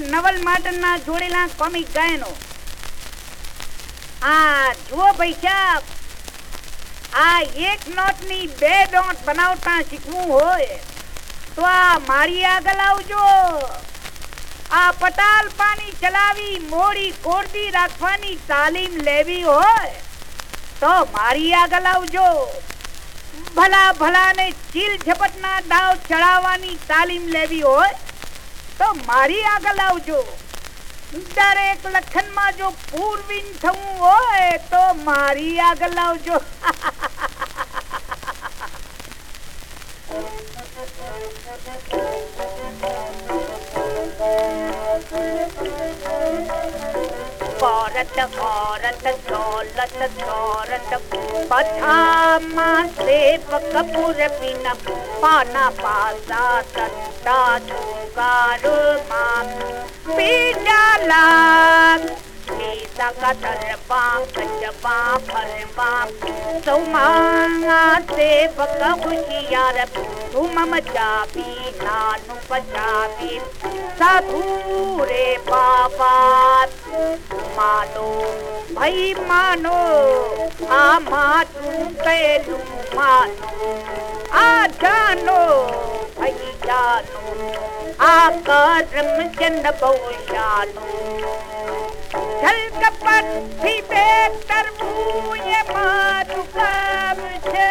નવલ માટનના જોડેલા comic ગાયનો. આ જુઓ પૈસા આ એક નોટની બે નોટ બનાવતા શીખવું હોય તો આ મારી આગળ આવજો. આ પટાલ પાણી ચલાવી મોડી કોરતી રાખવાની તાલીમ લેવી હોય તો મારી આગળ આવજો. ભલા ભલા ને ચીલ ઝપટના દાવ ચડાવવાની તાલીમ લેવી હોય તો મારી આગળ આવજો દરેક લખનમાં જો પૂર્વીન થવું હોય તો મારી આગળ લાવજો ભારત ભારત દોલત દોલત પછામાં સેવક પૂરવીના પાના પાસા સત્તા sarma pidala nisa katarba kajba pharba soma se baka khushiyar tu mam jabi nanu pajabi sadhu re baba mano bhai mano ama tu telu mano a jano bhai jano आका रामचंद्र पौशालू छल कपट भी बेतर भूये मातु काम छे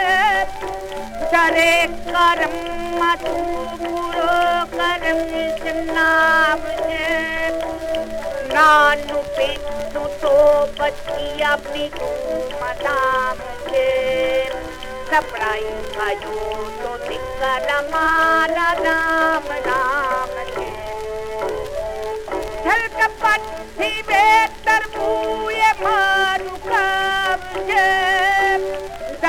सरे करम मतु पूरो करम चनाम छे नानु पे तो बचिया भी मदाम छे सपराई भाजो तो दिखा राम राम।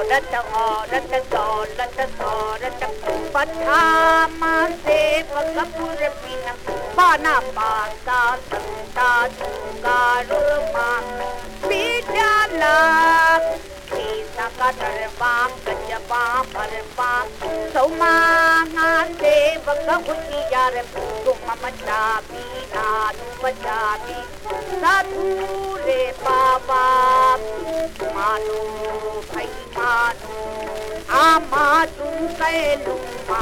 औरत औरत दौलत दौलत पठामा सेवक पुर बिन पाना पासा संता जुगारो माँ बीजाला सीता का दरबा गजबा फरबा सौमांगा सेवक होशियार तुम मचाबी नानु बचाबी साधु रे बाबा मानो आमा तुम कैलूमा